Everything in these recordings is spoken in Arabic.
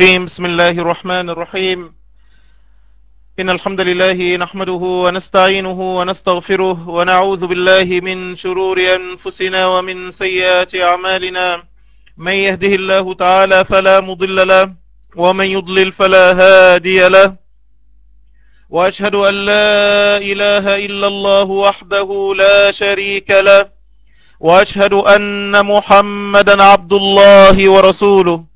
بسم الله الرحمن الرحيم. إن الحمد لله نحمده ونستعينه ونستغفره ونعوذ بالله من شرور أنفسنا ومن سيئات أعمالنا. من يهده الله تعالى فلا مضل له ومن يضلل فلا هادي له. وأشهد أن لا إله إلا الله وحده لا شريك له. وأشهد أن محمدا عبد الله ورسوله.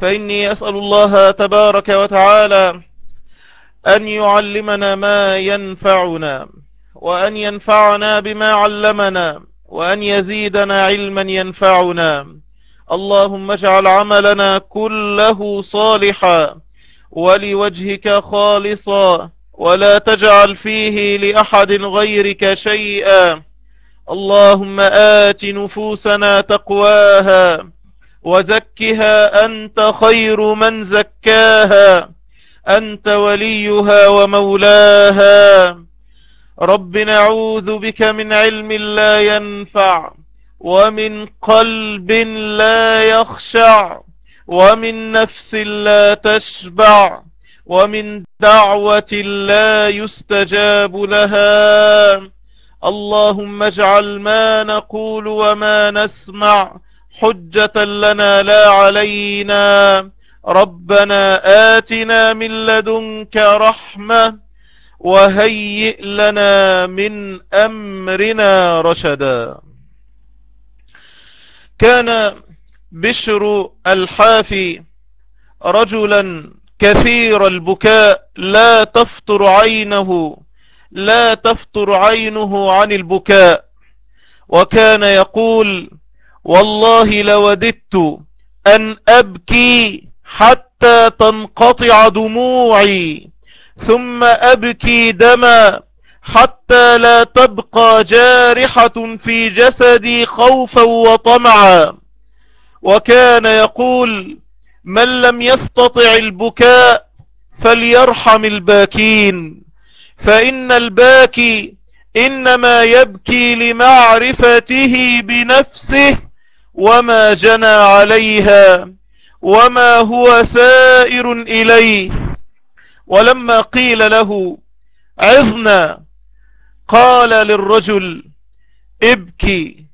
فإني أسأل الله تبارك وتعالى أن يعلمنا ما ينفعنا وأن ينفعنا بما علمنا وأن يزيدنا علما ينفعنا. اللهم اجعل عملنا كله صالحا ولوجهك خالصا ولا تجعل فيه لأحد غيرك شيئا. اللهم آت نفوسنا تقواها وزكها أنت خير من زكاها أنت وليها ومولاها. رب نعوذ بك من علم لا ينفع ومن قلب لا يخشع ومن نفس لا تشبع ومن دعوة لا يستجاب لها. اللهم اجعل ما نقول وما نسمع حجة لنا لا علينا. ربنا آتنا من لدنك رحمة وهيئ لنا من أمرنا رشدا. كان بشر الحافي رجلا كثير البكاء لا تفطر عينه لا تفطر عينه عن البكاء. وكان يقول والله لوددت أن أبكي حتى تنقطع دموعي ثم أبكي دما حتى لا تبقى جارحة في جسدي خوفا وطمعا. وكان يقول من لم يستطع البكاء فليرحم الباكين فإن الباكي إنما يبكي لمعرفته بنفسه وما جنى عليها وما هو سائر إليه ولما قيل له عظنا قال للرجل ابكي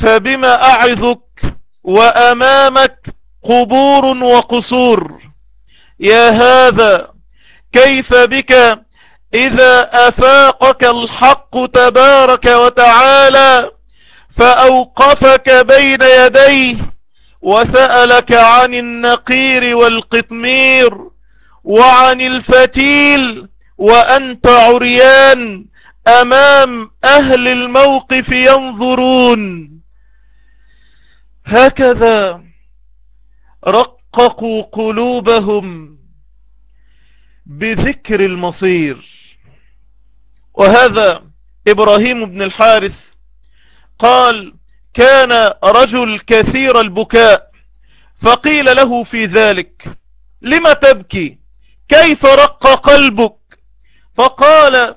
فبما أعظك وأمامك قبور وقصور يا هذا كيف بك إذا أفاقك الحق تبارك وتعالى فأوقفك بين يديه وسألك عن النقير والقطمير وعن الفتيل وأنت عريان أمام أهل الموقف ينظرون. هكذا رققوا قلوبهم بذكر المصير. وهذا إبراهيم بن الحارث قال كان رجل كثير البكاء فقيل له في ذلك لم تبكي؟ كيف رق قلبك؟ فقال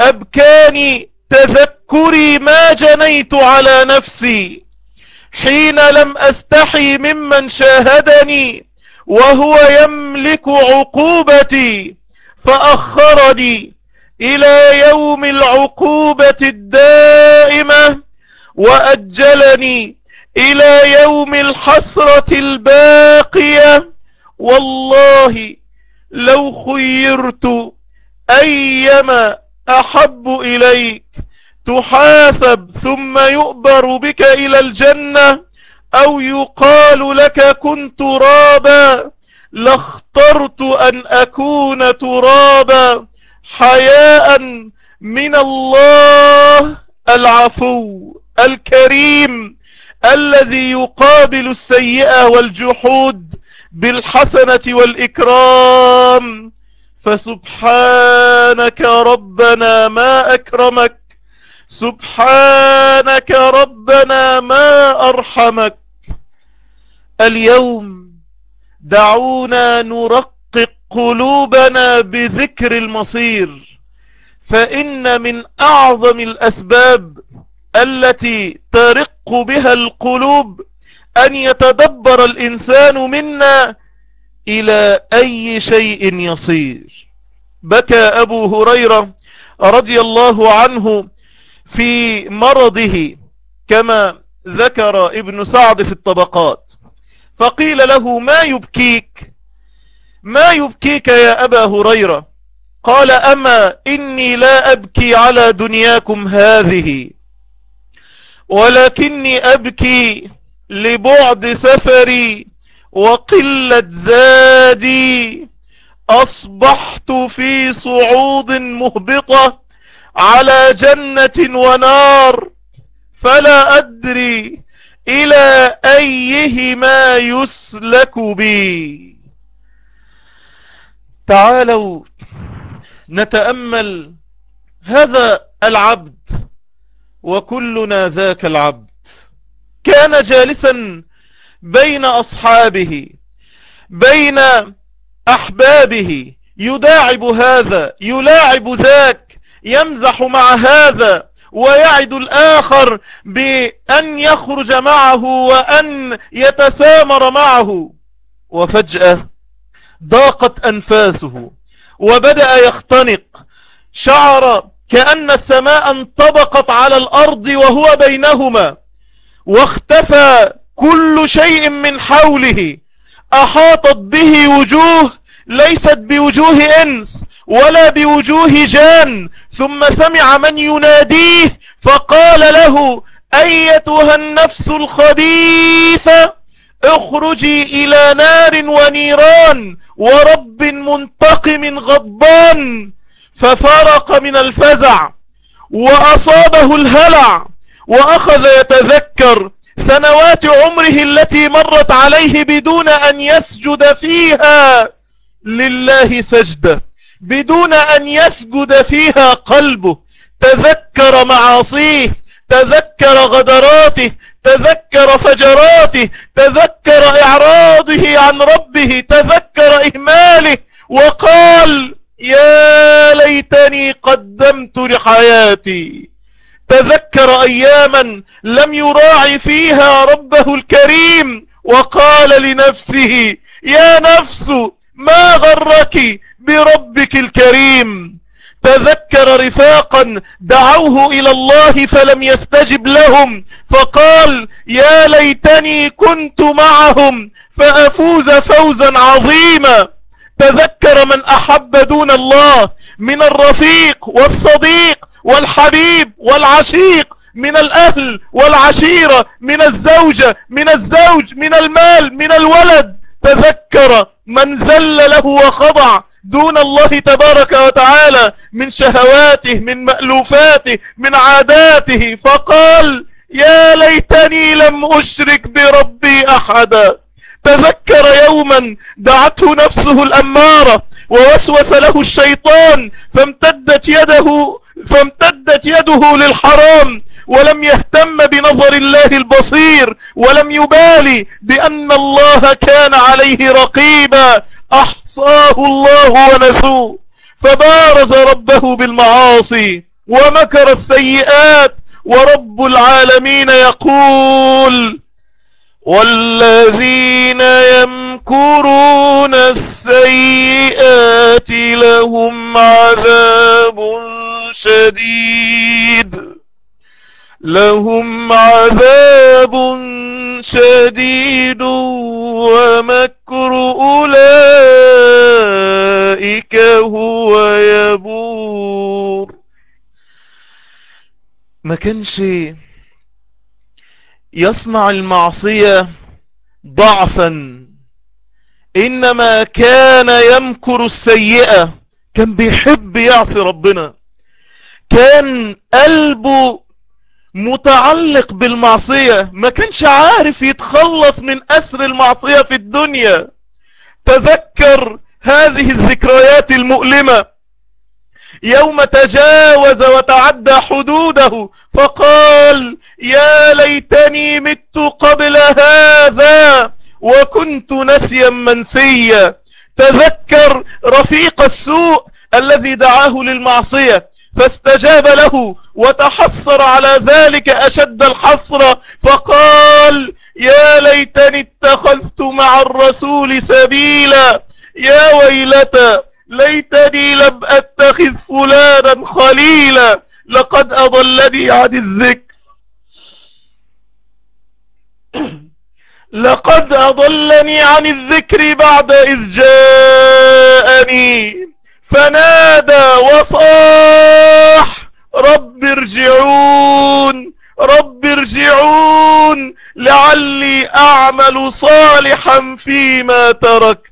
أبكاني تذكري ما جنيت على نفسي حين لم أستحي ممن شاهدني وهو يملك عقوبتي فأخرني إلى يوم العقوبة الدائمة. وأجلني إلى يوم الحسرة الباقية. والله لو خيرت أيما أحب إليك. تحاسب ثم يؤبر بك إلى الجنة أو يقال لك كنت ترابا لاخترت أن أكون ترابا. حياء من الله العفو. الكريم الذي يقابل السيئة والجحود بالحسنة والإكرام. فسبحانك ربنا ما أكرمك. سبحانك ربنا ما أرحمك. اليوم دعونا نرقق قلوبنا بذكر المصير. فإن من أعظم الأسباب التي ترق بها القلوب أن يتدبر الإنسان منا إلى أي شيء يصير. بكى أبو هريرة رضي الله عنه في مرضه كما ذكر ابن سعد في الطبقات. فقيل له ما يبكيك؟ ما يبكيك يا أبا هريرة؟ قال أما إني لا أبكي على دنياكم هذه. ولكني أبكي لبعد سفري وقلة زادي. أصبحت في صعود مهبطة على جنة ونار فلا أدري إلى أيهما يسلك بي. تعالوا نتأمل هذا العبد. وكلنا ذاك العبد. كان جالسا بين أصحابه بين أحبابه. يداعب هذا يلاعب ذاك يمزح مع هذا ويعد الآخر بأن يخرج معه وأن يتسامر معه. وفجأة ضاقت أنفاسه وبدأ يختنق. شعر كأن السماء انطبقت على الأرض وهو بينهما واختفى كل شيء من حوله أحاطت به وجوه ليست بوجوه إنس ولا بوجوه جان ثم سمع من يناديه فقال له أيتها النفس الخبيثة اخرجي إلى نار ونيران ورب منتقم غضبان. ففرق من الفزع وأصابه الهلع وأخذ يتذكر سنوات عمره التي مرت عليه بدون أن يسجد فيها لله سجدة بدون أن يسجد فيها قلبه. تذكر معاصيه تذكر غدراته تذكر فجراته تذكر إعراضه عن ربه تذكر إهماله وقال يا ليتني قدمت لحياتي. تذكر أياما لم يراعي فيها ربه الكريم وقال لنفسه يا نفس ما غرك بربك الكريم؟ تذكر رفاقا دعوه إلى الله فلم يستجب لهم فقال يا ليتني كنت معهم فأفوز فوزا عظيما. تذكر من أحب دون الله من الرفيق والصديق والحبيب والعشيق من الأهل والعشيرة من الزوجة من الزوج من المال من الولد. تذكر من ذل له وخضع دون الله تبارك وتعالى من شهواته من مألوفاته من عاداته. فقال يا ليتني لم أشرك بربي أحدا. تذكر يوما دعته نفسه الأمارة ووسوس له الشيطان فامتدت يده فامتدت يده للحرام ولم يهتم بنظر الله البصير ولم يبالي بأن الله كان عليه رقيبا. أحصاه الله ونسوه. فبارز ربه بالمعاصي ومكر السيئات ورب العالمين يقول والذين يمكرون السيئات لهم عذاب شديد. لهم عذاب شديد ومكر أولئك هو يبور. ما كانش يصنع المعصية ضعفا. إنما كان يمكر السيئة كان بيحب يعصي ربنا. كان قلبه متعلق بالمعصية ما كانش عارف يتخلص من أسر المعصية في الدنيا. تذكر هذه الذكريات المؤلمة. يوم تجاوز وتعدى حدوده فقال يا ليتني مت قبل هذا وكنت نسيا منسيا. تذكر رفيق السوء الذي دعاه للمعصية فاستجاب له وتحصر على ذلك أشد الحصر فقال يا ليتني اتخذت مع الرسول سبيلا يا ويلتى ليتني لم أتخذ فلانا خليلا لقد أضلني عن الذكر. لقد أضلني عن الذكر بعد إذ جاءني فنادى وصاح رب ارجعون رب ارجعون لعلي أعمل صالحا فيما تركت.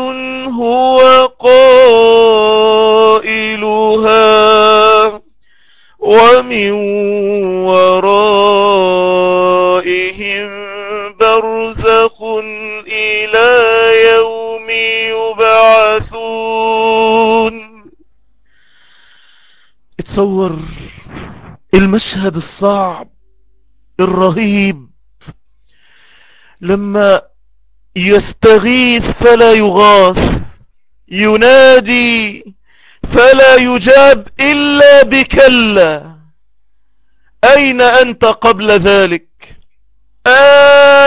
هو قائلها ومن ورائهم برزخ إلى يوم يبعثون. اتصور المشهد الصعب الرهيب. لما يستغيث فلا يغاث. ينادي فلا يجاب إلا بكلا. أين أنت قبل ذلك؟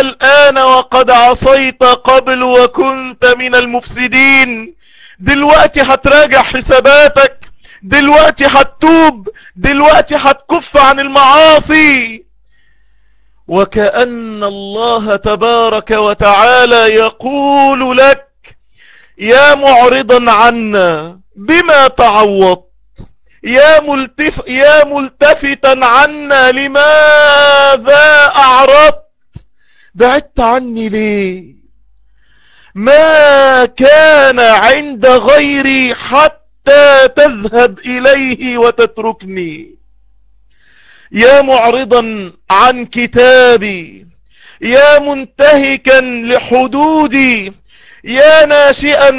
الآن وقد عصيت قبل وكنت من المفسدين. دلوقتي هتراجع حساباتك دلوقتي هتتوب دلوقتي هتكف عن المعاصي. وكأن الله تبارك وتعالى يقول لك يا معرضا عنا بما تعوضت يا, ملتف يا ملتفتا عنا لماذا أعرضت؟ بعدت عني ليه؟ ما كان عند غيري حتى تذهب إليه وتتركني. يا معرضا عن كتابي يا منتهكا لحدودي يا ناشئا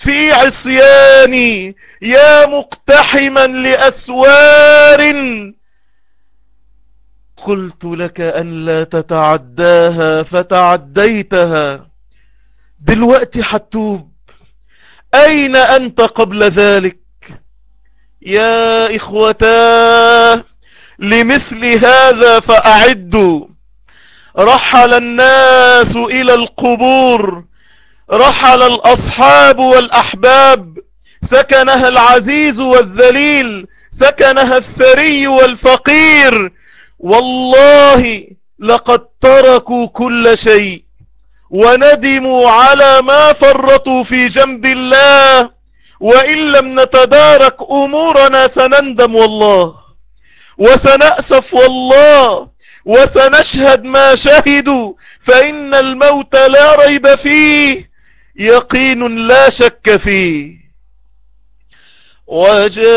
في عصياني يا مقتحما لأسوار. قلت لك أن لا تتعداها فتعديتها. دلوقتي حتوب. أين أنت قبل ذلك؟ يا إخوتاه لمثل هذا فأعدوا. رحل الناس إلى القبور. رحل الأصحاب والأحباب سكنها العزيز والذليل سكنها الثري والفقير. والله لقد تركوا كل شيء وندموا على ما فرطوا في جنب الله. وإن لم نتدارك أمورنا سنندم والله وسنأسف والله وسنشهد ما شهدوا فإن الموت لا ريب فيه. يقين لا شك فيه. وجاءت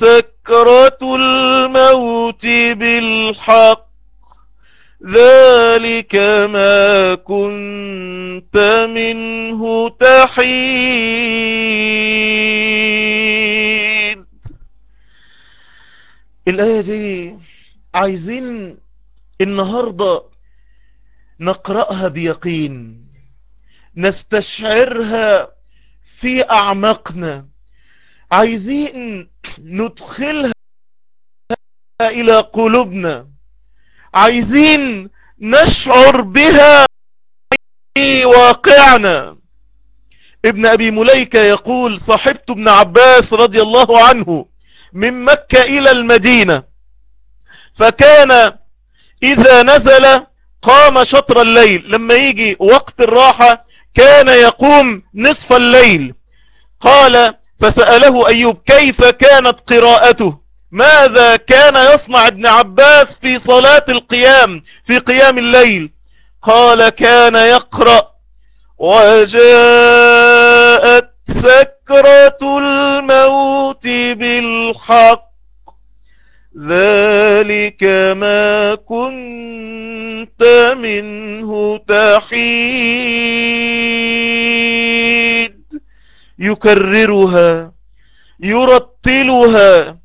سكرة الموت بالحق. ذلك ما كنت منه تحيد. الآية دي عايزين النهاردة نقرأها بيقين. نستشعرها في أعماقنا عايزين ندخلها إلى قلوبنا. عايزين نشعر بها في واقعنا. ابن أبي مليكة يقول صاحبت ابن عباس رضي الله عنه من مكة إلى المدينة فكان إذا نزل قام شطر الليل. لما يجي وقت الراحة كان يقوم نصف الليل. قال فسأله أيوب كيف كانت قراءته؟ ماذا كان يصنع ابن عباس في صلاة القيام في قيام الليل؟ قال كان يقرأ. وجاءت سكرة الموت بالحق. ذلك ما كنت منه تحيد. يكررها يرتلها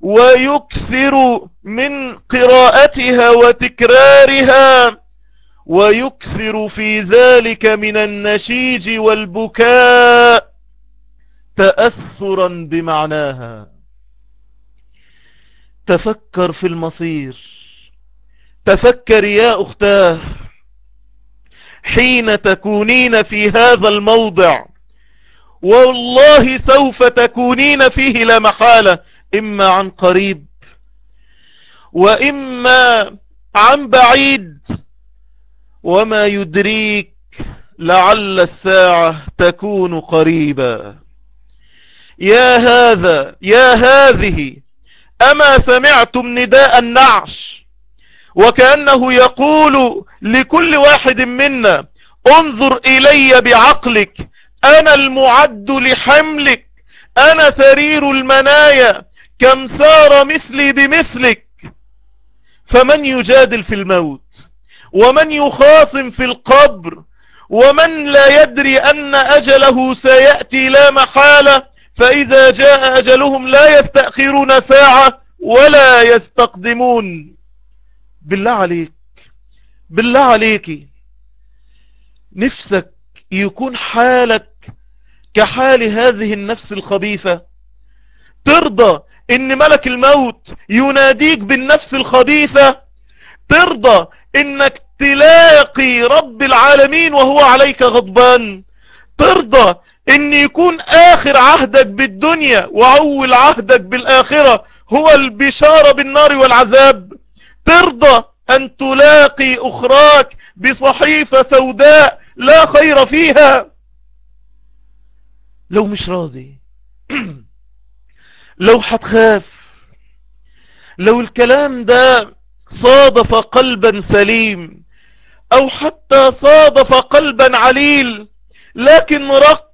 ويكثر من قراءتها وتكرارها ويكثر في ذلك من النشيج والبكاء تأثرا بمعناها. تفكر في المصير. تفكر يا أختاه حين تكونين في هذا الموضع. والله سوف تكونين فيه لا محالة إما عن قريب وإما عن بعيد. وما يدريك لعل الساعة تكون قريبا. يا هذا يا هذه أما سمعتم نداء النعش وكأنه يقول لكل واحد منا انظر إلي بعقلك أنا المعد لحملك أنا سرير المنايا كم سار مثلي بمثلك. فمن يجادل في الموت؟ ومن يخاصم في القبر؟ ومن لا يدري أن أجله سيأتي لا محالة؟ فإذا جاء أجلهم لا يستأخرون ساعة ولا يستقدمون. بالله عليك بالله عليك. نفسك يكون حالك كحال هذه النفس الخبيثة. ترضى إن ملك الموت يناديك بالنفس الخبيثة. ترضى إنك تلاقي رب العالمين وهو عليك غضبان. ترضى ان يكون آخر عهدك بالدنيا وأول عهدك بالآخرة هو البشارة بالنار والعذاب. ترضى أن تلاقي أخراك بصحيفة سوداء لا خير فيها. لو مش راضي لو هتخاف لو الكلام ده صادف قلبا سليم أو حتى صادف قلبا عليل لكن رق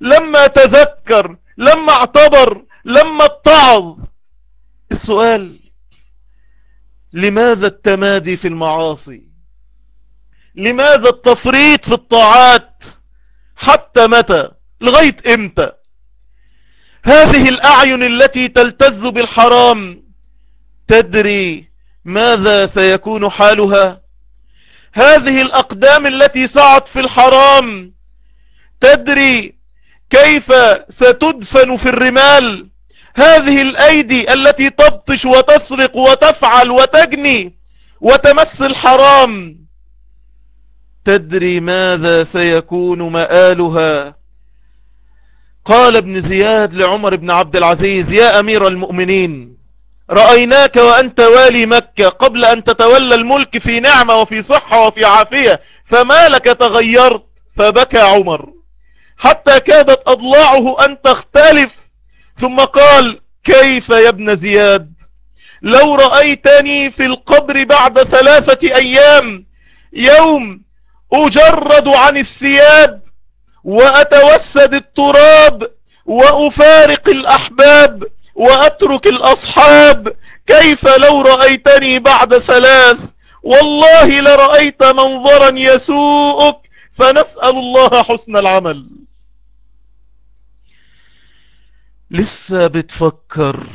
لما تذكر لما اعتبر لما اتعظ. السؤال لماذا التمادي في المعاصي؟ لماذا التفريط في الطاعات؟ حتى متى؟ لغاية إمتى؟ هذه الأعين التي تلتذ بالحرام تدري ماذا سيكون حالها؟ هذه الأقدام التي سعت في الحرام تدري كيف ستدفن في الرمال هذه الأيدي التي تبطش وتسرق وتفعل وتجني وتمس الحرام؟ تدري ماذا سيكون مآلها؟ قال ابن زياد لعمر بن عبد العزيز يا أمير المؤمنين رأيناك وأنت والي مكة قبل أن تتولى الملك في نعمة وفي صحة وفي عافية فما لك تغيرت؟ فبكى عمر. حتى كادت أضلاعه أن تختلف. ثم قال كيف يا ابن زياد؟ لو رأيتني في القبر بعد ثلاثة أيام يوم أجرد عن الثياب وأتوسد التراب وأفارق الأحباب وأترك الأصحاب كيف لو رأيتني بعد ثلاث؟ والله لرأيت منظرا يسوءك فنسأل الله حسن العمل. لسه بتفكر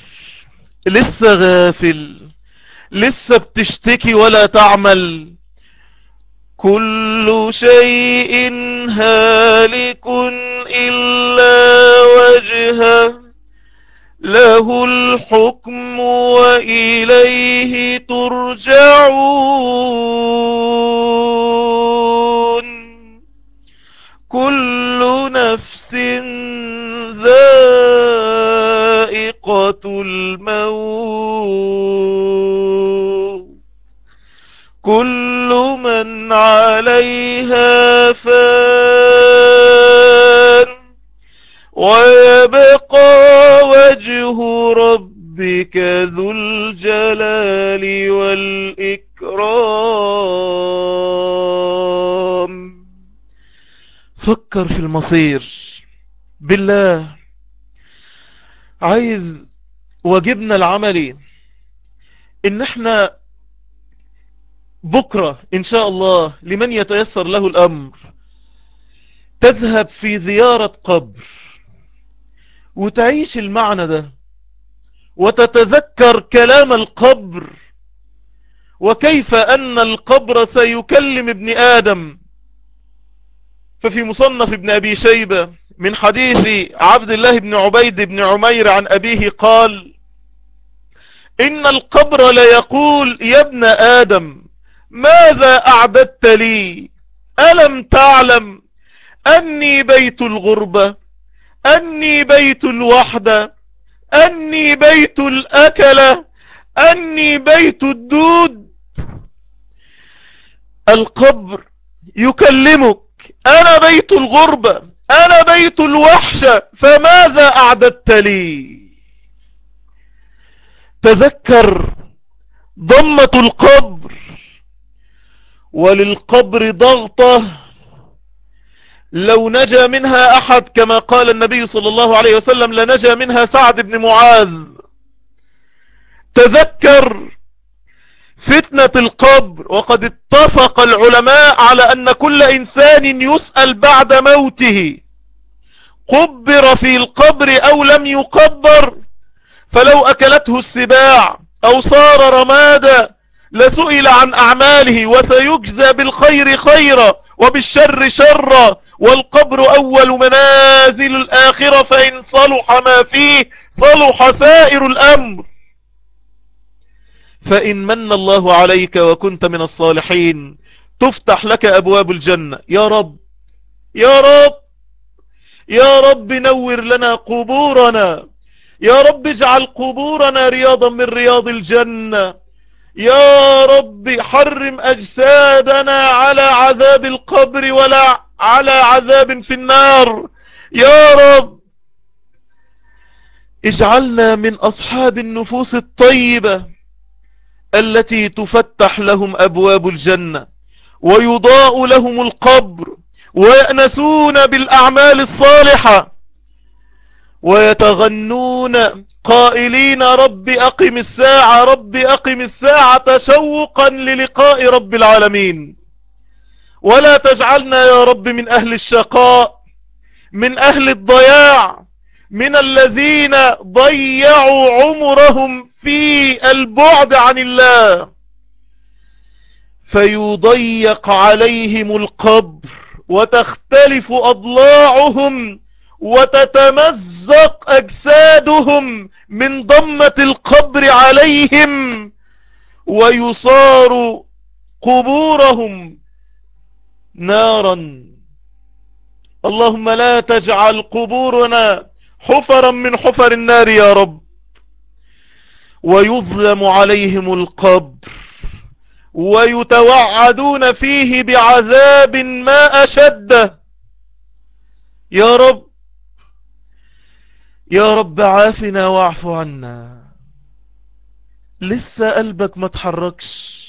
لسه غافل لسه بتشتكي ولا تعمل. كل شيء هالك إلا وجهه له الحكم وإليه ترجعون. كل ذائقة الموت كل من عليها فان ويبقى وجه ربك ذو الجلال والإكرام فكر في المصير. بالله عايز واجبنا العملي إن إحنا بكرة إن شاء الله لمن يتيسر له الأمر تذهب في زيارة قبر وتعيش المعنى ده وتتذكر كلام القبر وكيف أن القبر سيكلم ابن آدم ففي مصنف ابن أبي شيبة من حديث عبد الله بن عبيد بن عمير عن أبيه قال إن القبر ليقول يا ابن آدم ماذا اعددت لي؟ ألم تعلم أني بيت الغربة أني بيت الوحدة أني بيت الأكلة أني بيت الدود. القبر يكلمك أنا بيت الغربة. أنا بيت الوحشة فماذا أعددت لي؟ تذكر ضمة القبر وللقبر ضغطة لو نجا منها أحد كما قال النبي صلى الله عليه وسلم لنجا منها سعد بن معاذ. تذكر فتنة القبر وقد اتفق العلماء على أن كل إنسان يسأل بعد موته. قبر في القبر أو لم يقبر فلو أكلته السباع أو صار رمادا لسئل عن أعماله وسيجزى بالخير خيرا وبالشر شرا والقبر أول منازل الآخرة فإن صلح ما فيه صلح سائر الأمر. فإن من الله عليك وكنت من الصالحين تفتح لك أبواب الجنة. يا رب يا رب. يا رب نور لنا قبورنا. يا رب اجعل قبورنا رياضا من رياض الجنة. يا رب حرم أجسادنا على عذاب القبر ولا على عذاب في النار. يا رب اجعلنا من أصحاب النفوس الطيبة التي تفتح لهم أبواب الجنة ويضاء لهم القبر. ويأنسون بالأعمال الصالحة. ويتغنون قائلين رب أقم الساعة رب أقم الساعة شوقا للقاء رب العالمين. ولا تجعلنا يا رب من أهل الشقاء من أهل الضياع من الذين ضيعوا عمرهم في البعد عن الله. فيضيق عليهم القبر. وتختلف أضلاعهم وتتمزق أجسادهم من ضمة القبر عليهم ويصار قبورهم نارا. اللهم لا تجعل قبورنا حفرا من حفر النار يا رب. ويظلم عليهم القبر. ويتوعدون فيه بعذاب ما أشده يا رب يا رب عافنا واعف عنا. لسه قلبك ما تحركش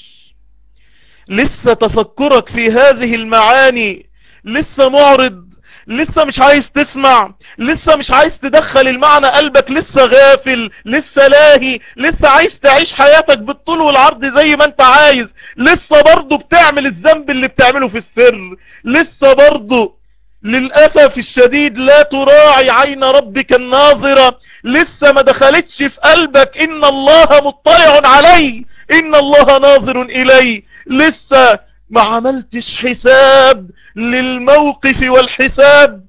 لسه تفكرك في هذه المعاني. لسه معرض. لسه مش عايز تسمع لسه مش عايز تدخل المعنى قلبك لسه غافل لسه لاهي لسه عايز تعيش حياتك بالطول والعرض زي ما انت عايز. لسه برضه بتعمل الذنب اللي بتعمله في السر. لسه برضه للأسف الشديد لا تراعي عين ربك الناظرة. لسه ما دخلتش في قلبك إن الله مطلع علي إن الله ناظر إلي. لسه ما عملتش حساب للموقف والحساب.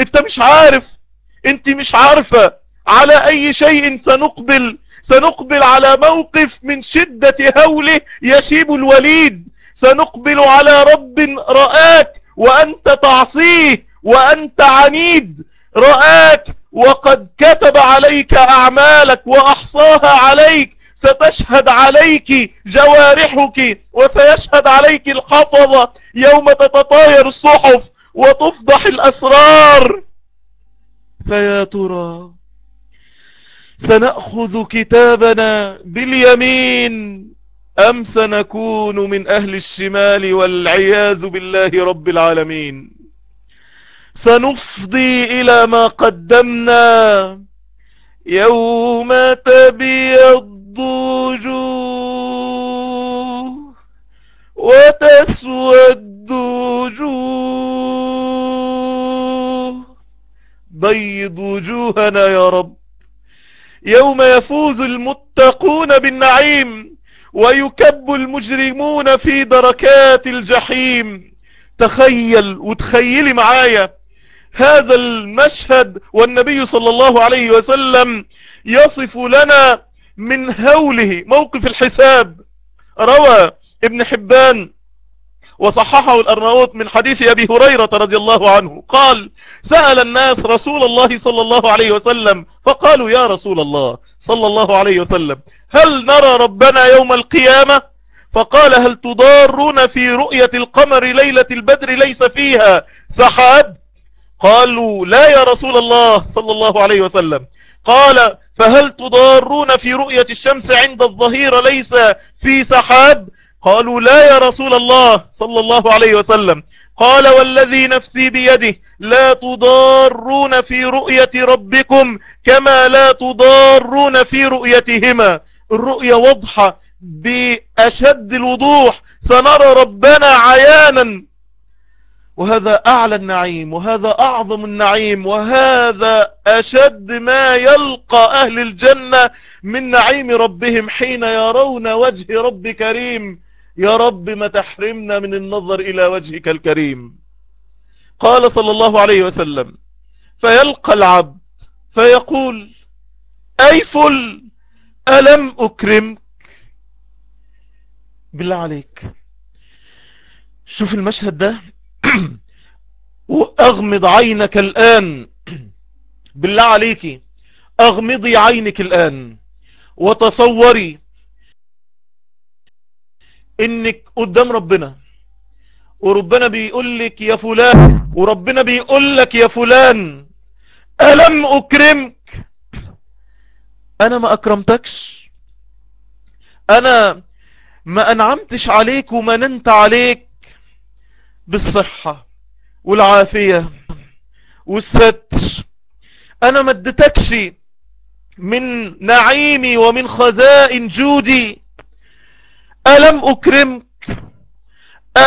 انت مش عارف. انت مش عارفة. على أي شيء سنقبل. سنقبل على موقف من شدة هوله يشيب الوليد. سنقبل على رب رآك وأنت تعصيه وأنت عنيد. رآك وقد كتب عليك أعمالك وأحصاها عليك. ستشهد عليك جوارحك وسيشهد عليك الحفظة يوم تتطاير الصحف وتفضح الأسرار. فيا ترى سنأخذ كتابنا باليمين أم سنكون من أهل الشمال والعياذ بالله رب العالمين؟ سنفضي إلى ما قدمنا يوم تبيض وتسود وجوه بيض وجوهنا يا رب. يوم يفوز المتقون بالنعيم ويكب المجرمون في دركات الجحيم. تخيل وتخيلي معايا هذا المشهد والنبي صلى الله عليه وسلم يصف لنا من هوله. موقف الحساب. روى ابن حبان وصححه الأرناوط من حديث أبي هريرة رضي الله عنه. قال سأل الناس رسول الله صلى الله عليه وسلم فقالوا يا رسول الله صلى الله عليه وسلم هل نرى ربنا يوم القيامة؟ فقال هل تضارون في رؤية القمر ليلة البدر ليس فيها سحاب؟ قالوا لا يا رسول الله صلى الله عليه وسلم. قال فهل تضارون في رؤية الشمس عند الظهير ليس في سحاب؟ قالوا لا يا رسول الله صلى الله عليه وسلم. قال والذي نفسي بيده لا تضارون في رؤية ربكم كما لا تضارون في رؤيتهما. الرؤية واضحة بأشد الوضوح. سنرى ربنا عيانا. وهذا أعلى النعيم وهذا أعظم النعيم وهذا أشد ما يلقى أهل الجنة من نعيم ربهم حين يرون وجه رب كريم. يا رب ما تحرمنا من النظر إلى وجهك الكريم. قال صلى الله عليه وسلم فيلقى العبد فيقول أي فل ألم أكرمك؟ بالله عليك. شوف المشهد ده واغمض عينك الآن. بالله عليك أغمضي عينك الآن وتصوري إنك قدام ربنا. وربنا بيقول لك يا فلان وربنا بيقول لك يا فلان ألم أكرمك؟ أنا ما أكرمتكش. أنا ما أنعمتش عليك ومننت عليك. بالصحة والعافية والستر. أنا ما اديتكش من نعيمي ومن خزائن جودي. ألم أكرمك؟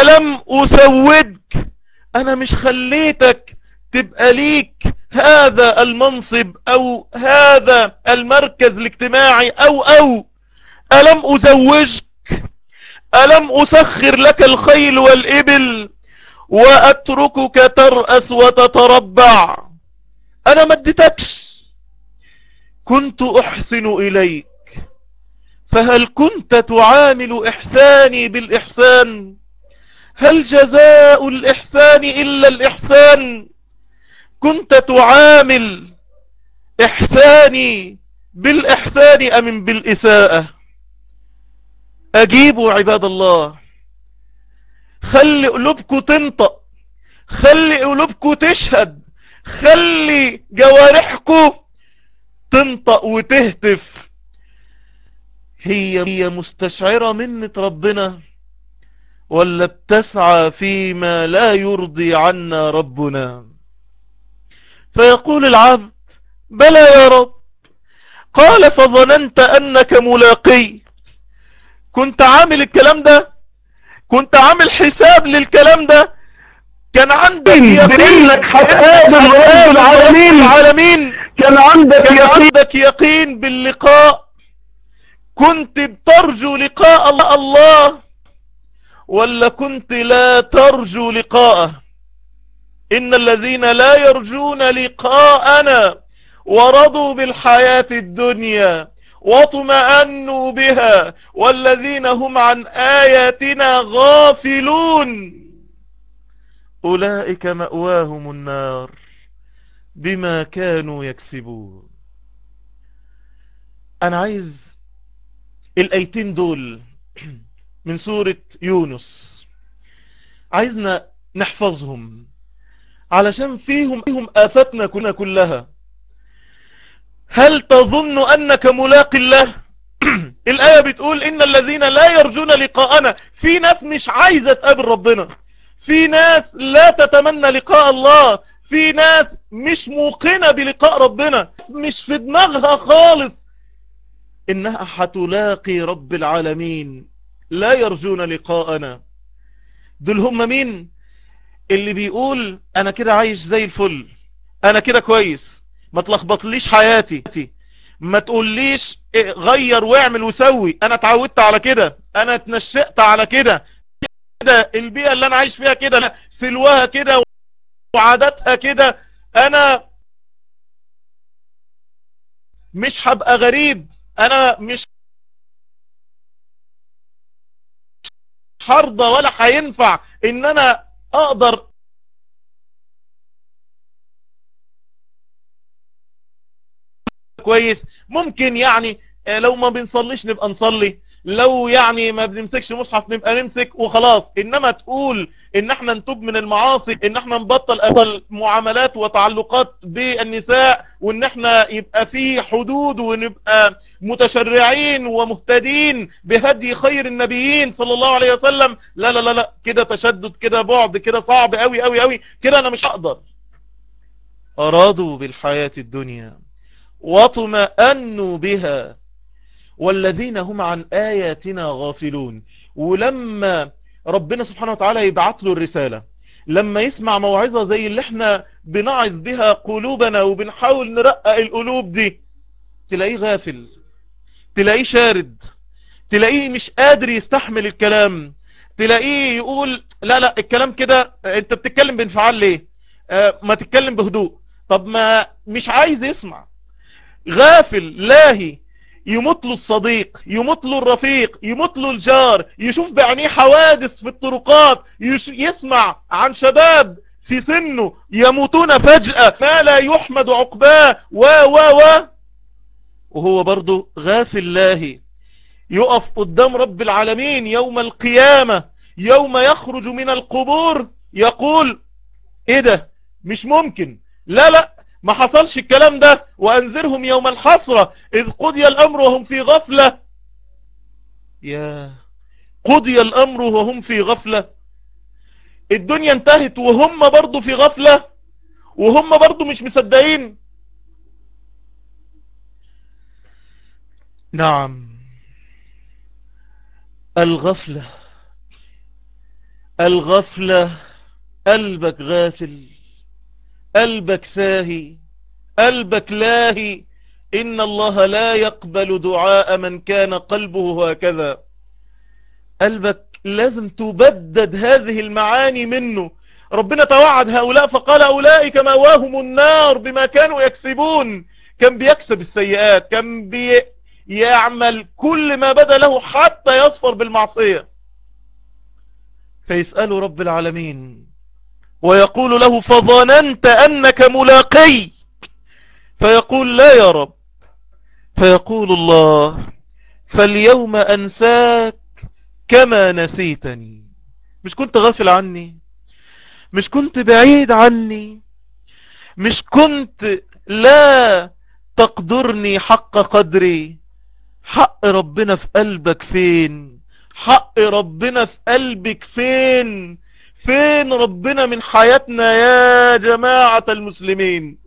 ألم أسودك؟ أنا مش خليتك تبقى ليك هذا المنصب أو هذا المركز الاجتماعي أو أو. ألم أزوجك؟ ألم أسخر لك الخيل والإبل؟ وأتركك ترأس وتتربع. أنا ما اديتكش. كنت أحسن إليك. فهل كنت تعامل إحساني بالإحسان؟ هل جزاء الإحسان إلا الإحسان؟ كنت تعامل إحساني بالإحسان أم بالإساءة؟ أجيبوا عباد الله. خلي قلوبكم تنطق خلي قلوبكم تشهد خلي جوارحكم تنطق وتهتف. هي هي مستشعرة منة ربنا ولا بتسعى فيما لا يرضي عنا ربنا. فيقول العبد بلى يا رب قال فظننت أنك ملاقي. كنت عامل الكلام ده كنت عامل حساب للكلام ده كان عندك يقين. إنك هتقابل رب العالمين. العالمين. كان عندك كان يقين. عندك يقين باللقاء. كنت بترجو لقاء الله- الله ولا كنت لا ترجو لقاءه. إن الذين لا يرجون لقاءنا ورضوا بالحياة الدنيا. واطمأنوا بها والذين هم عن آياتنا غافلون أولئك مأواهم النار بما كانوا يكسبون. أنا عايز الأيتين دول من سورة يونس. عايزنا نحفظهم علشان فيهم فيهم آفتنا كنا كلها. هل تظن أنك ملاق الله؟ الآية بتقول إن الذين لا يرجون لقاءنا في ناس مش عايزة تقابل ربنا. في ناس لا تتمنى لقاء الله. في ناس مش موقنة بلقاء ربنا. مش في دماغها خالص. إنها حتلاقي رب العالمين لا يرجون لقاءنا. دول هم مين؟ اللي بيقول أنا كده عايش زي الفل. أنا كده كويس. ما تلخبطليش حياتي. ما تقوليش غير واعمل وسوي. أنا اتعودت على كده. أنا اتنشأت على كده. كده البيئة اللي أنا عايش فيها كده سلوها كده وعاداتها كده. أنا مش هبقى غريب. أنا مش حرضة ولا هينفع إن أنا أقدر كويس. ممكن يعني لو ما بنصليش نبقى نصلي. لو يعني ما بنمسكش مصحف نبقى نمسك وخلاص. إنما تقول إن إحنا نتوب من المعاصي إن إحنا نبطل معاملات وتعلقات بالنساء وإن إحنا يبقى في حدود ونبقى متشرعين ومهتدين بهدي خير النبيين صلى الله عليه وسلم. لا لا لا لا. كده تشدد كده بعد كده صعب قوي قوي قوي كده أنا مش هقدر. أرادوا بالحياة الدنيا. واطمأنوا بها والذين هم عن آياتنا غافلون ولما ربنا سبحانه وتعالى يبعت له الرسالة لما يسمع موعظة زي اللي إحنا بنعظ بها قلوبنا وبنحاول نرقق القلوب دي تلاقيه غافل تلاقيه شارد تلاقيه مش قادر يستحمل الكلام تلاقيه يقول لا لا الكلام كده انت بتتكلم بانفعال ليه؟ آه ما تتكلم بهدوء. طب ما مش عايز يسمع. غافل لاهي. يموت له الصديق يموت له الرفيق يموت له الجار يشوف بعينيه حوادث في الطرقات يسمع عن شباب في سنه يموتون فجأة ما لا يحمد عقباه و و و. وهو برضه غافل لاهي. يقف قدام رب العالمين يوم القيامة يوم يخرج من القبور يقول إيه ده؟ مش ممكن. لا لا ما حصلش الكلام ده وأنذرهم يوم الحسرة إذ قضي الأمر وهم في غفلة. يا قضي الأمر وهم في غفلة. الدنيا انتهت وهم برضو في غفلة وهم برضو مش مصدقين. نعم. الغفلة الغفلة قلبك غافل. قلبك ساهي قلبك لاهي. إن الله لا يقبل دعاء من كان قلبه هكذا. قلبك لازم تبدد هذه المعاني منه. ربنا توعد هؤلاء فقال أولئك مواهم النار بما كانوا يكسبون. كان بيكسب السيئات كان بيعمل كل ما بدا له حتى يصفر بالمعصية. فيسألوا رب العالمين ويقول له فظننت أنك ملاقي. فيقول لا يا رب. فيقول الله فاليوم أنساك كما نسيتني. مش كنت غافل عني؟ مش كنت بعيد عني؟ مش كنت لا تقدرني حق قدري؟ حق ربنا في قلبك فين؟ حق ربنا في قلبك فين؟ فين ربنا من حياتنا يا جماعة المسلمين؟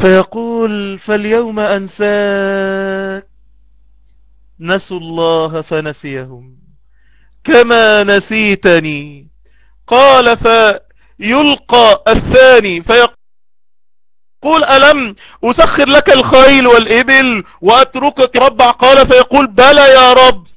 فيقول فاليوم أنساك نسوا الله فنسيهم. كما نسيتني. قال فيلقى الثاني فيقول ألم أسخر لك الخيل والإبل وأتركك ربع؟ قال فيقول بلى يا رب.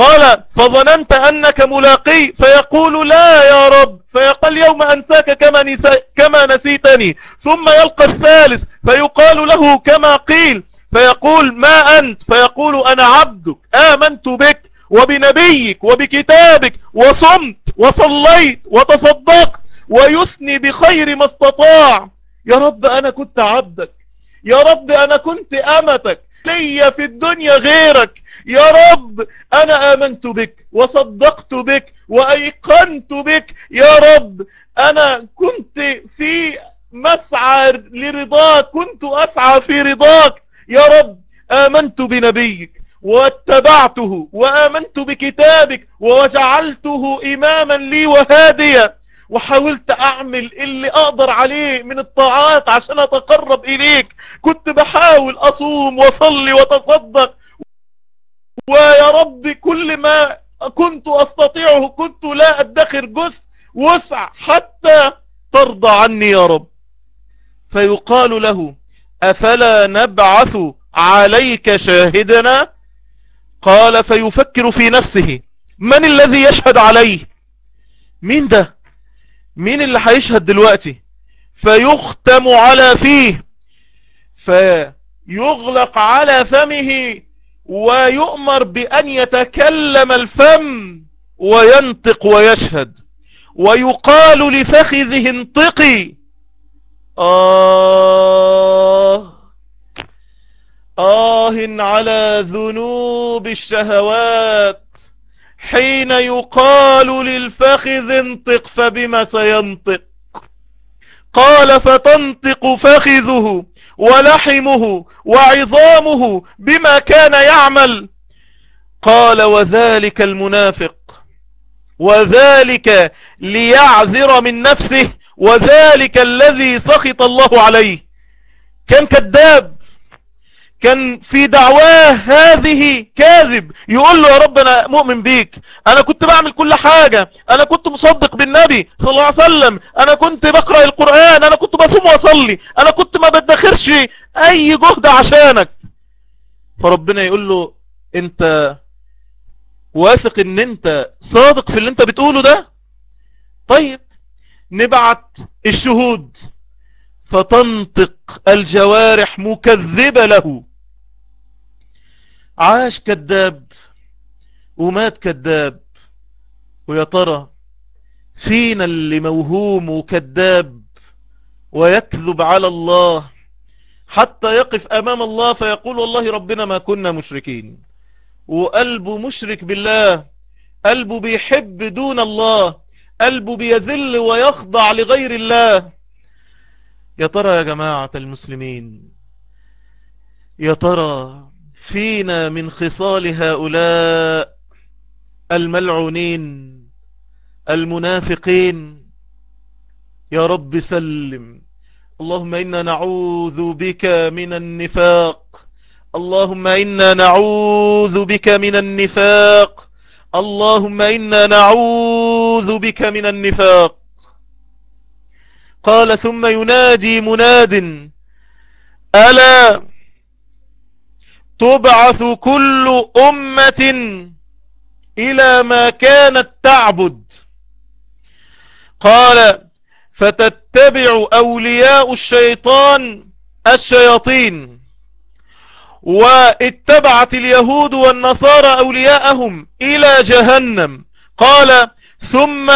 قال فظننت أنك ملاقي فيقول لا يا رب فيقول يوم أنساك كما, نسا كما نسيتني ثم يلقى الثالث فيقال له كما قيل فيقول ما أنت؟ فيقول أنا عبدك آمنت بك وبنبيك وبكتابك وصمت وصليت وتصدقت ويثني بخير ما استطاع. يا رب أنا كنت عبدك يا رب أنا كنت أمتك لي في الدنيا غيرك. يا رب أنا آمنت بك وصدقت بك وأيقنت بك. يا رب أنا كنت في مسعى لرضاك كنت أسعى في رضاك. يا رب آمنت بنبيك واتبعته وآمنت بكتابك وجعلته إماما لي وهاديا. وحاولت أعمل اللي أقدر عليه من الطاعات عشان أتقرب إليك. كنت بحاول أصوم وصلي وتصدق ويا رب كل ما كنت أستطيعه كنت لا أدخر جزء وسع حتى ترضى عني يا رب. فيقال له أفلا نبعث عليك شاهدنا؟ قال فيفكر في نفسه من الذي يشهد عليه؟ مين ده؟ مين اللي هيشهد دلوقتي؟ فيختم على فيه فيغلق على فمه ويؤمر بأن يتكلم الفم وينطق ويشهد. ويقال لفخذه انطقي. آه آه على ذنوب الشهوات. حين يقال للفخذ انطق فبما سينطق؟ قال فتنطق فخذه ولحمه وعظامه بما كان يعمل. قال وذلك المنافق وذلك ليعذر من نفسه وذلك الذي سخط الله عليه. كان كذاب! كان في دعواه هذه كاذب. يقول له يا رب أنا مؤمن بيك. أنا كنت بعمل كل حاجة. أنا كنت مصدق بالنبي صلى الله عليه وسلم. أنا كنت بقرأ القرآن. أنا كنت بصوم وأصلي. أنا كنت ما بدخرش أي جهد عشانك. فربنا يقول له أنت واثق إن أنت صادق في اللي أنت بتقوله ده؟ طيب نبعت الشهود. فتنطق الجوارح مكذبة له. عاش كذاب ومات كذاب ويا ترى فينا اللي موهوم وكذاب ويكذب على الله حتى يقف أمام الله فيقول والله ربنا ما كنا مشركين. وقلبه مشرك بالله قلبه بيحب دون الله قلبه بيذل ويخضع لغير الله. يا ترى يا جماعة المسلمين يا ترى فينا من خصال هؤلاء الملعونين المنافقين. يا رب سلم. اللهم إنا نعوذ بك من النفاق. اللهم إنا نعوذ بك من النفاق. اللهم إنا نعوذ بك من النفاق. قال ثم ينادي مناد ألا تبعث كل أمة إلى ما كانت تعبد. قال فتتبع أولياء الشيطان الشياطين واتبعت اليهود والنصارى أولياءهم إلى جهنم. قال ثم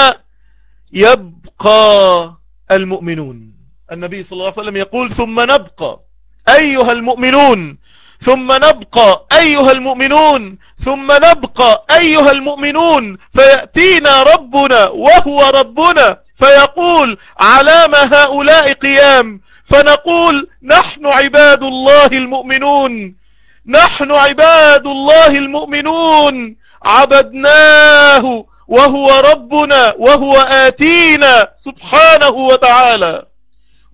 يبقى المؤمنون. النبي صلى الله عليه وسلم يقول ثم نبقى. أيها المؤمنون ثم نبقى أيها المؤمنون ثم نبقى أيها المؤمنون فيأتينا ربنا وهو ربنا فيقول علام هؤلاء قيام فنقول نحن عباد الله المؤمنون نحن عباد الله المؤمنون عبدناه وهو ربنا وهو آتينا سبحانه وتعالى.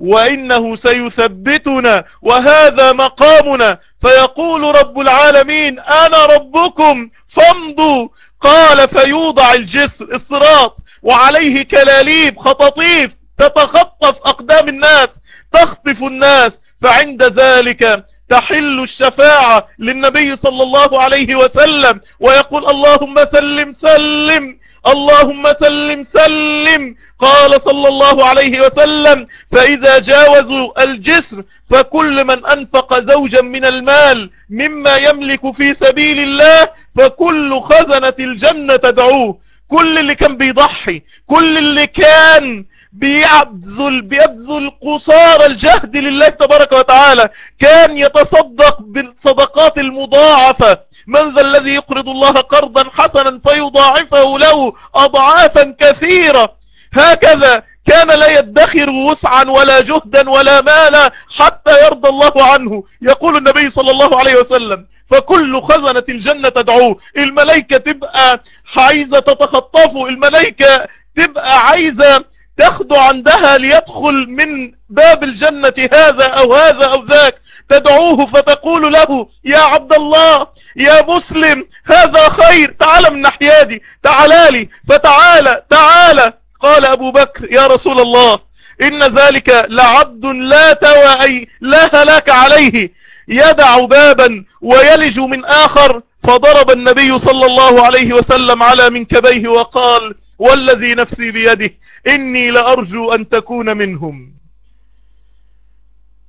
وإنه سيثبتنا وهذا مقامنا. فيقول رب العالمين أنا ربكم فامضوا. قال فيوضع الجسر الصراط وعليه كلاليب خطاطيف. تتخطف أقدام الناس تخطف الناس. فعند ذلك تحل الشفاعة للنبي صلى الله عليه وسلم. ويقول اللهم سلم سلم. اللهم سلم سلم. قال صلى الله عليه وسلم فإذا جاوزوا الجسر فكل من أنفق زوجا من المال مما يملك في سبيل الله فكل خزنة الجنة تدعوه. كل اللي كان بيضحي كل اللي كان بيبذل بيبذل قصار الجهد لله تبارك وتعالى كان يتصدق بالصدقات المضاعفة. من ذا الذي يقرض الله قرضا حسنا فيضاعفه له أضعافا كثيرة. هكذا كان لا يدخر وسعا ولا جهدا ولا مالا حتى يرضى الله عنه. يقول النبي صلى الله عليه وسلم فكل خزنة الجنة تدعوه الملائكة تبقى عايزة تتخطفه الملائكة تبقى عايزة تاخده عندها ليدخل من باب الجنة هذا أو هذا أو ذاك. تدعوه فتقول له يا عبد الله يا مسلم هذا خير. تعال من ناحيادي تعال لي. فتعال تعال. قال أبو بكر يا رسول الله إن ذلك لعبد لا توى أي لا هلاك عليه. يدع بابا ويلج من آخر. فضرب النبي صلى الله عليه وسلم على منكبيه وقال والذي نفسي بيده إني لأرجو أن تكون منهم.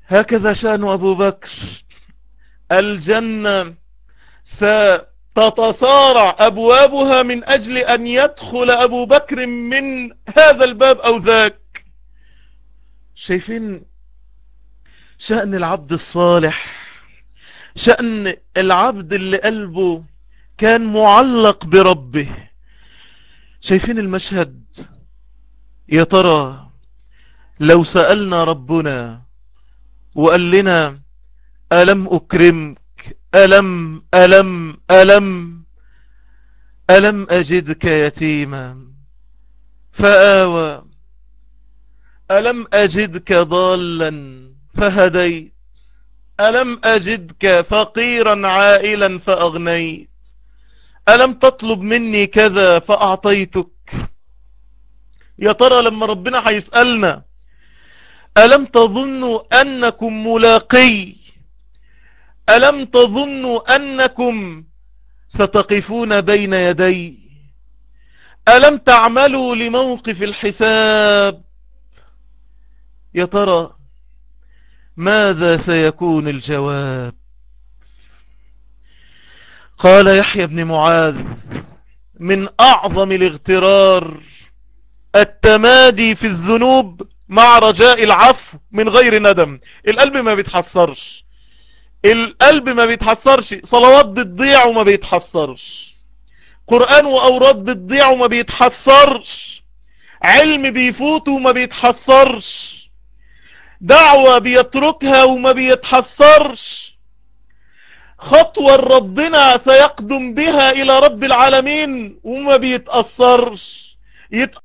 هكذا شأن أبو بكر. الجنة ستتصارع أبوابها من أجل أن يدخل أبو بكر من هذا الباب أو ذاك. شايفين شأن العبد الصالح؟ شأن العبد اللي قلبه كان معلق بربه. شايفين المشهد؟ يا ترى لو سألنا ربنا وقال لنا ألم أكرمك؟ ألم ألم ألم ألم أجدك يتيما؟ فآوى ألم أجدك ضالا فهديت؟ ألم أجدك فقيرا عائلا فأغنيت؟ ألم تطلب مني كذا فأعطيتك؟ يا ترى لما ربنا هيسألنا ألم تظنوا أنكم ملاقي؟ ألم تظنوا أنكم ستقفون بين يدي؟ ألم تعملوا لموقف الحساب؟ يا ترى ماذا سيكون الجواب؟ قال يحيى بن معاذ من أعظم الاغترار التمادي في الذنوب مع رجاء العفو من غير ندم. القلب ما بيتحسرش. القلب ما بيتحسرش. صلوات بتضيع وما بيتحسرش. قرآن وأوراد بتضيع وما بيتحسرش. علم بيفوت وما بيتحسرش. دعوة بيتركها وما بيتحسرش. خطوة ربنا سيقدم بها إلى رب العالمين وما بيتأثرش. يت...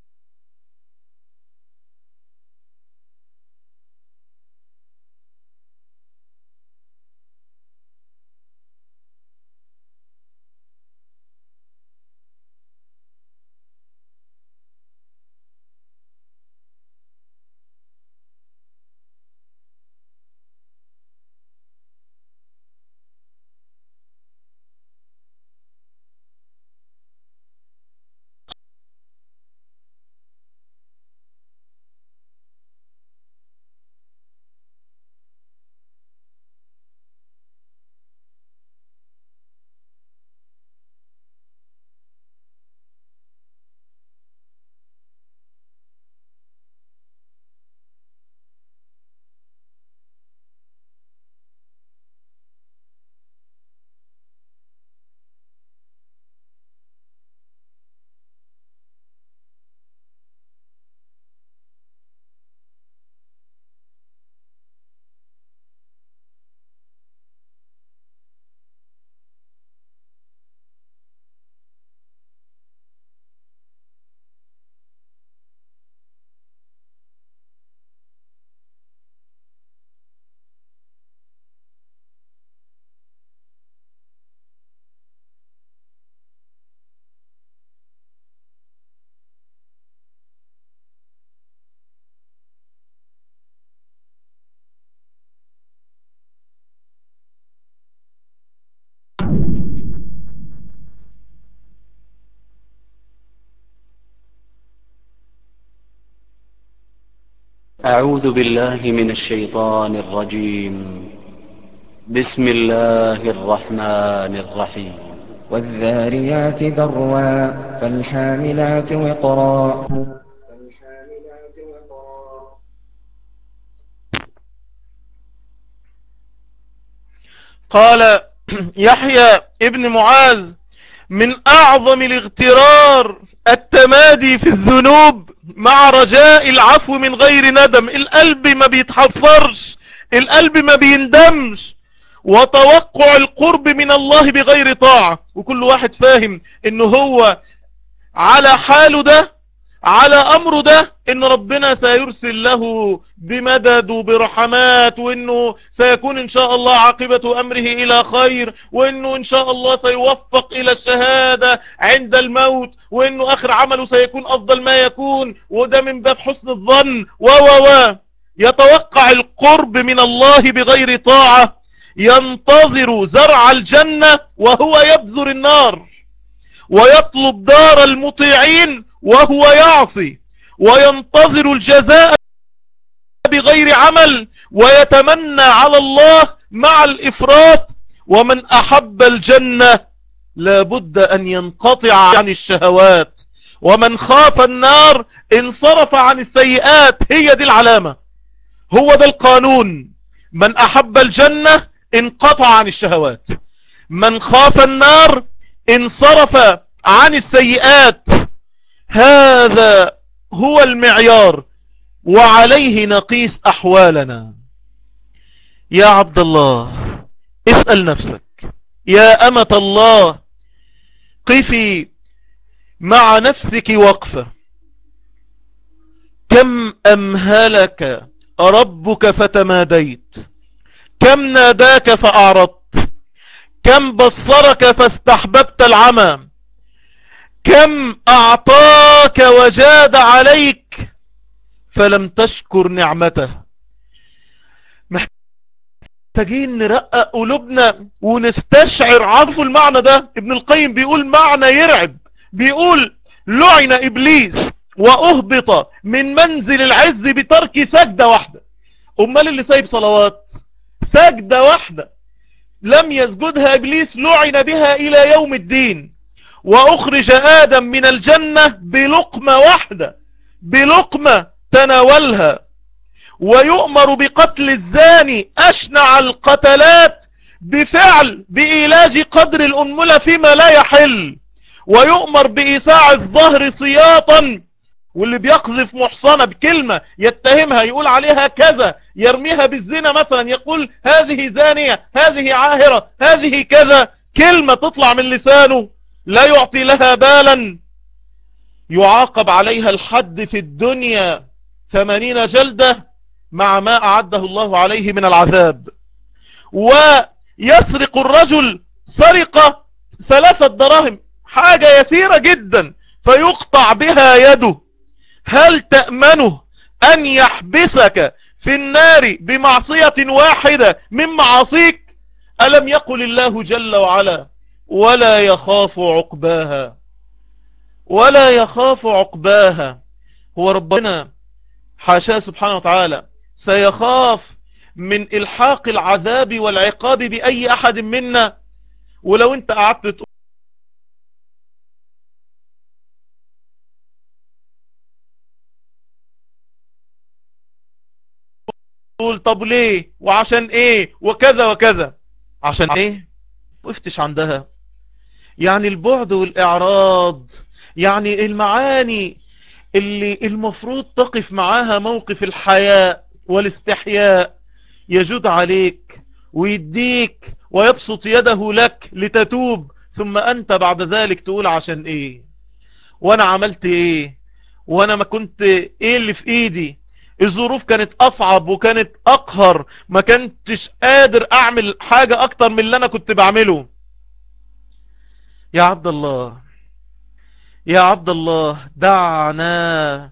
أعوذ بالله من الشيطان الرجيم. بسم الله الرحمن الرحيم. والذاريات ذروا فالحاملات وقرا. قال يحيى ابن معاذ من أعظم الاغترار التمادي في الذنوب مع رجاء العفو من غير ندم. القلب ما بيتحفرش القلب ما بيندمش. وتوقع القرب من الله بغير طاعة. وكل واحد فاهم انه هو على حاله ده على امره ده إن ربنا سيرسل له بمدد وبرحمات وإنه سيكون إن شاء الله عاقبة أمره إلى خير وإنه إن شاء الله سيوفق إلى الشهادة عند الموت وإنه آخر عمله سيكون أفضل ما يكون وده من باب حسن الظن. و و و. يتوقع القرب من الله بغير طاعة. ينتظر زرع الجنة وهو يبذر النار. ويطلب دار المطيعين وهو يعصي وينتظر الجزاء بغير عمل ويتمنى على الله مع الإفراط ومن أحب الجنة لابد أن ينقطع عن الشهوات ومن خاف النار انصرف عن السيئات هي دي العلامة هو ده القانون من أحب الجنة انقطع عن الشهوات من خاف النار انصرف عن السيئات هذا هو المعيار وعليه نقيس أحوالنا. يا عبد الله اسأل نفسك. يا أمة الله قفي مع نفسك وقفة. كم أمهلك ربك فتماديت؟ كم ناداك فأعرضت؟ كم بصرك فاستحببت العمى؟ كم أعطاك وجاد عليك فلم تشكر نعمته. محتاجين نرقق قلوبنا ونستشعر عرفوا المعنى ده. ابن القيم بيقول معنى يرعب. بيقول لعن إبليس وأهبط من منزل العز بترك سجدة واحدة. أمال اللي سايب صلوات؟ سجدة واحدة. لم يسجدها إبليس لعن بها إلى يوم الدين. وأخرج آدم من الجنة بلقمة واحدة بلقمة تناولها ويؤمر بقتل الزاني أشنع القتلات بفعل بإيلاج قدر الأنملة فيما لا يحل ويؤمر بإيساع الظهر سياطا واللي بيقذف محصنة بكلمة يتهمها يقول عليها كذا يرميها بالزنا مثلا يقول هذه زانية هذه عاهرة هذه كذا كلمة تطلع من لسانه. لا يعطي لها بالا. يعاقب عليها الحد في الدنيا ثمانين جلدة مع ما أعده الله عليه من العذاب. ويسرق الرجل سرقة ثلاثة دراهم حاجة يسيرة جدا فيقطع بها يده. هل تأمنه أن يحبسك في النار بمعصية واحدة من معاصيك؟ ألم يقل الله جل وعلا؟ ولا يخاف عقباها. ولا يخاف عقباها. هو ربنا حاشاه سبحانه وتعالى سيخاف من إلحاق العذاب والعقاب بأي أحد منا. ولو أنت قعدت تقول طب ليه؟ وعشان إيه؟ وكذا وكذا. عشان إيه؟ وقفتش عندها. يعني البعد والإعراض يعني المعاني اللي المفروض تقف معاها موقف الحياء والاستحياء يجود عليك ويديك ويبسط يده لك لتتوب ثم أنت بعد ذلك تقول عشان إيه؟ وأنا عملت إيه؟ وأنا ما كنت إيه اللي في إيدي؟ الظروف كانت أصعب وكانت أقهر ما كنتش قادر أعمل حاجة أكتر من اللي أنا كنت بعمله. يا عبد الله يا عبد الله دعنا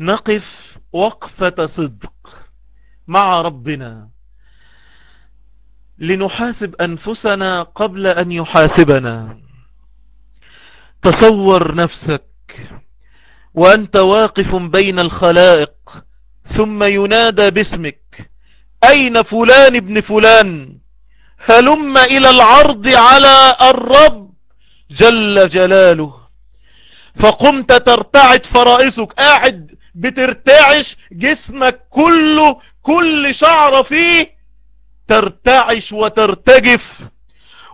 نقف وقفة صدق مع ربنا لنحاسب أنفسنا قبل أن يحاسبنا. تصور نفسك وأنت واقف بين الخلائق ثم ينادى باسمك أين فلان ابن فلان؟ هلم إلى العرض على الرب. جل جلاله. فقمت ترتعد فرائسك. قاعد بترتعش جسمك كله كل شعر فيه ترتعش وترتجف.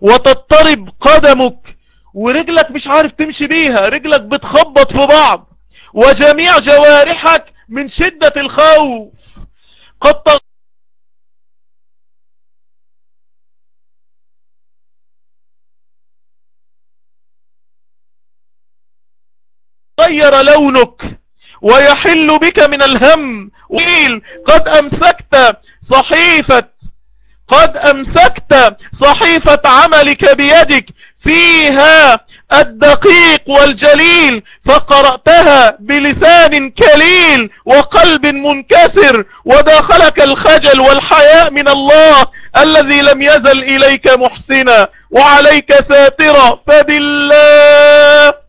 وتضطرب قدمك. ورجلك مش عارف تمشي بيها. رجلك بتخبط في بعض. وجميع جوارحك من شدة الخوف. قد غير لونك ويحل بك من الهم. وقيل قد أمسكت صحيفة قد أمسكت صحيفة عملك بيدك فيها الدقيق والجليل فقرأتها بلسان كليل وقلب منكسر وداخلك الخجل والحياء من الله الذي لم يزل إليك محسنا وعليك ساترا. فبالله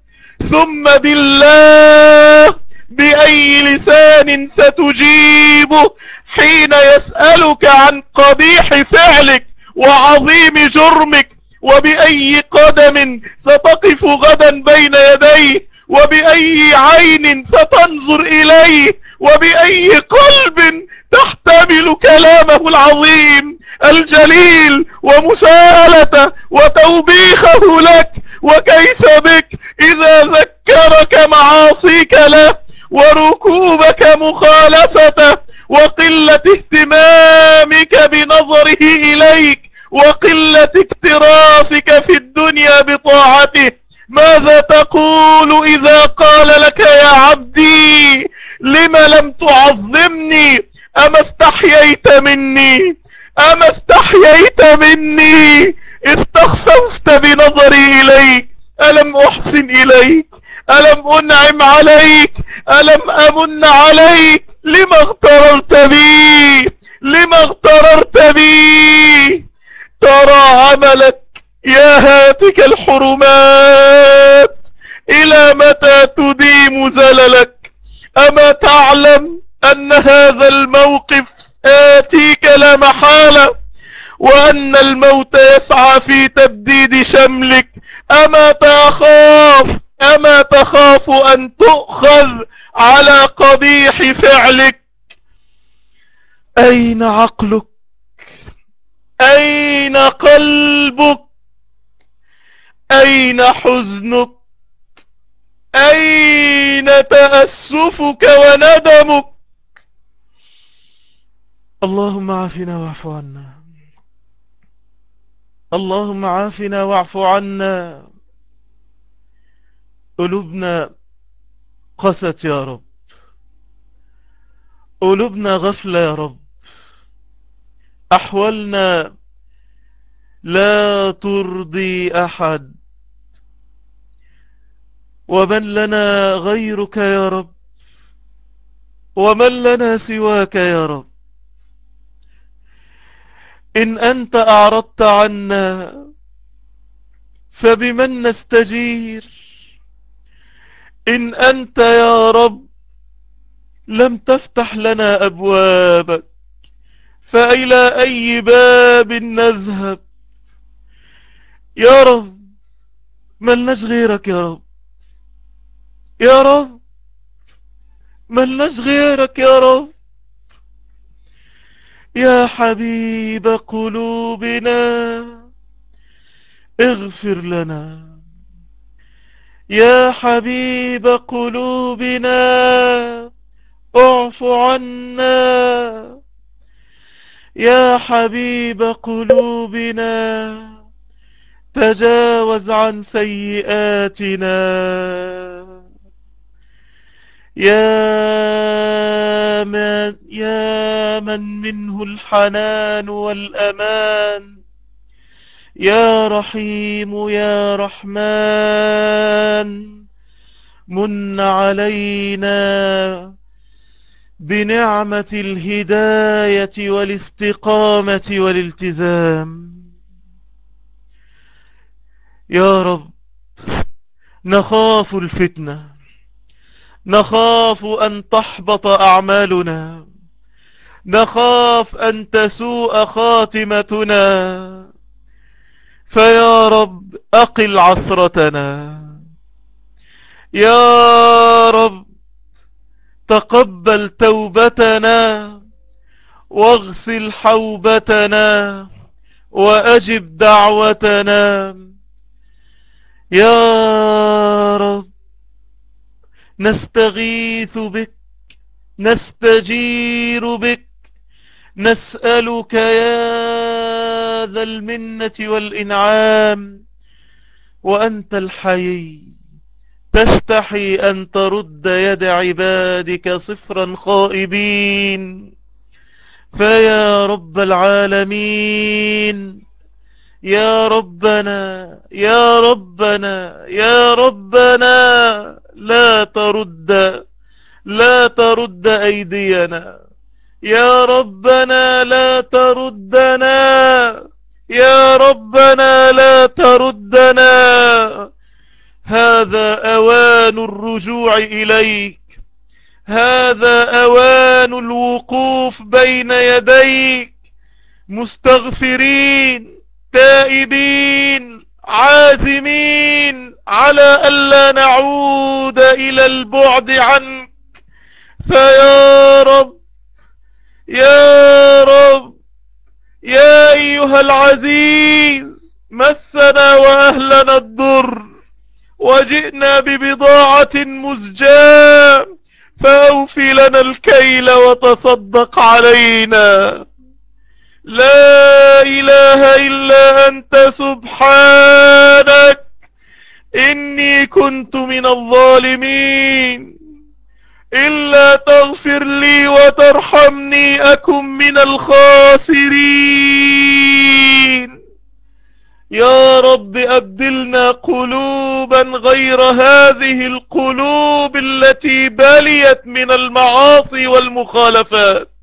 ثم بالله بأي لسان ستجيبه حين يسألك عن قبيح فعلك وعظيم جرمك وبأي قدم ستقف غدا بين يديه وبأي عين ستنظر إليه وبأي قلب تحتمل كلامه العظيم الجليل ومساءلته وتوبيخه لك وكيف بك إذا ذكرك معاصيك له وركوبك مخالفته وقلة اهتمامك بنظره إليك وقلة اكترافك في الدنيا بطاعته ماذا تقول إذا قال لك يا عبدي لم لم تعظمني؟ أما استحييت مني؟ أما استحييت مني؟ استخففت بنظري إليك. ألم أحسن إليك؟ ألم أنعم عليك؟ ألم أمن عليك؟ لما اغتررت بي؟ لما اغتررت بي؟ ترى عملك يا هاتك الحرمات. إلى متى تديم زللك؟ أما تعلم أن هذا الموقف آتيك لا محالة وأن الموت يسعى في تبديد شملك. أما تخاف أما تخاف أن تؤخذ على قبيح فعلك. أين عقلك؟ أين قلبك؟ أين حزنك؟ أين تأسفك وندمك؟ اللهم عافنا واعف عنا. اللهم عافنا واعف عنا. قلوبنا قست يا رب. قلوبنا غفلة يا رب. أحوالنا لا ترضي أحد. ومن لنا غيرك يا رب؟ ومن لنا سواك يا رب؟ إن أنت أعرضت عنا فبمن نستجير؟ إن أنت يا رب لم تفتح لنا أبوابك فإلى أي باب نذهب؟ يا رب ملناش غيرك يا رب؟ يا رب ملناش غيرك يا رب. يا حبيب قلوبنا اغفر لنا. يا حبيب قلوبنا اعف عنا. يا حبيب قلوبنا تجاوز عن سيئاتنا. يا من, يا من منه الحنان والأمان. يا رحيم يا رحمن من علينا بنعمة الهداية والاستقامة والالتزام. يا رب نخاف الفتنة. نخاف أن تحبط أعمالنا. نخاف أن تسوء خاتمتنا. فيا رب أقل عثرتنا. يا رب تقبل توبتنا واغسل حوبتنا وأجب دعوتنا. يا رب نستغيث بك نستجير بك نسألك يا ذا المنة والإنعام وأنت الحي. تستحي أن ترد يد عبادك صفرا خائبين. فيا رب العالمين يا ربنا يا ربنا يا ربنا. لا ترد لا ترد أيدينا. يا ربنا لا تردنا. يا ربنا لا تردنا. هذا أوان الرجوع إليك. هذا أوان الوقوف بين يديك. مستغفرين تائبين. عازمين على ألا نعود إلى البعد عنك فيا رب يا رب يا أيها العزيز مسنا وأهلنا الضر وجئنا ببضاعة مزجاة فأوفي لنا الكيل وتصدق علينا. لا إله إلا أنت سبحانك. إني كنت من الظالمين. إلا تغفر لي وترحمني أكن من الخاسرين. يا رب أبدلنا قلوبا غير هذه القلوب التي بليت من المعاصي والمخالفات.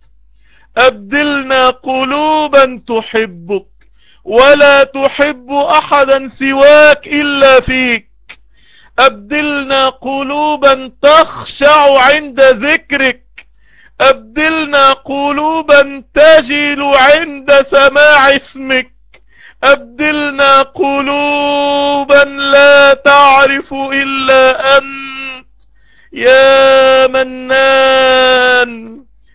أبدلنا قلوبا تحبك ولا تحب أحدا سواك إلا فيك. أبدلنا قلوبا تخشع عند ذكرك. أبدلنا قلوبا تجل عند سماع اسمك. أبدلنا قلوبا لا تعرف إلا أنت. يا منان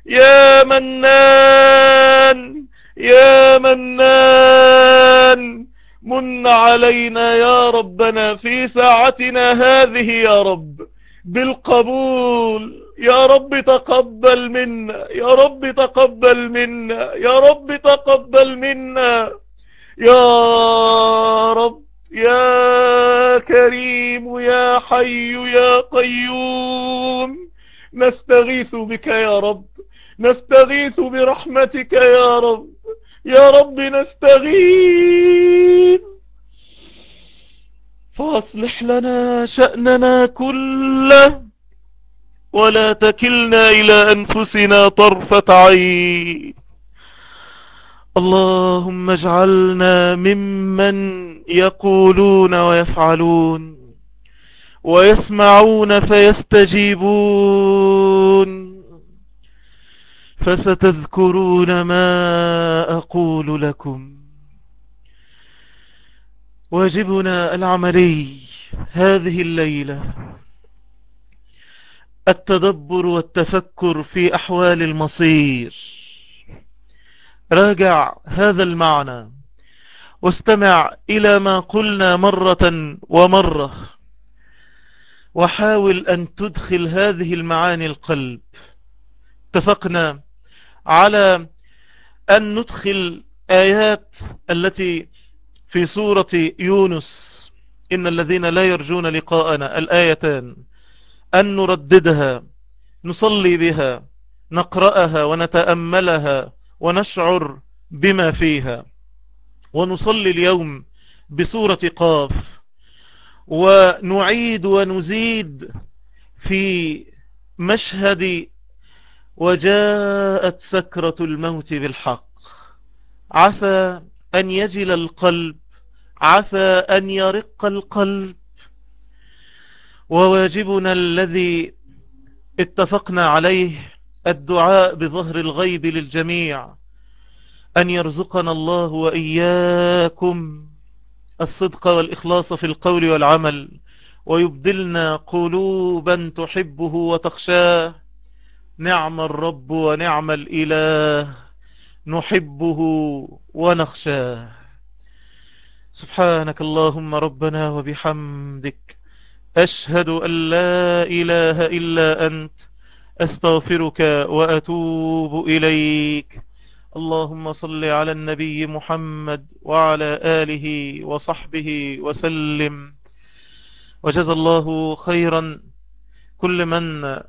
يا منان يا منان من علينا يا ربنا في ساعتنا هذه يا رب. بالقبول يا رب تقبل منا يا رب تقبل منا يا رب تقبل منا. يا رب يا كريم يا حي يا قيوم نستغيث بك يا رب. نستغيث برحمتك يا رب. يا رب نستغيث. فأصلح لنا شأننا كله ولا تكلنا إلى أنفسنا طرفة عين. اللهم اجعلنا ممن يقولون ويفعلون ويسمعون فيستجيبون. فستذكرون ما أقول لكم. واجبنا العملي هذه الليلة. التدبر والتفكر في أحوال المصير. راجع هذا المعنى. واستمع إلى ما قلنا مرة ومرة. وحاول أن تدخل هذه المعاني القلب. اتفقنا؟ على أن ندخل آيات التي في سورة يونس. إن الذين لا يرجون لقاءنا الآيتان أن نرددها نصلي بها نقرأها ونتأملها ونشعر بما فيها. ونصلي اليوم بسورة قاف. ونعيد ونزيد في مشهد وجاءت سكرة الموت بالحق. عسى أن يجل القلب عسى أن يرق القلب. وواجبنا الذي اتفقنا عليه الدعاء بظهر الغيب للجميع أن يرزقنا الله وإياكم الصدق والإخلاص في القول والعمل ويبدلنا قلوبا تحبه وتخشاه. نعم الرب ونعم الإله نحبه ونخشاه. سبحانك اللهم ربنا وبحمدك أشهد أن لا إله إلا أنت أستغفرك وأتوب إليك. اللهم صل على النبي محمد وعلى آله وصحبه وسلم. وجزى الله خيرا. كل من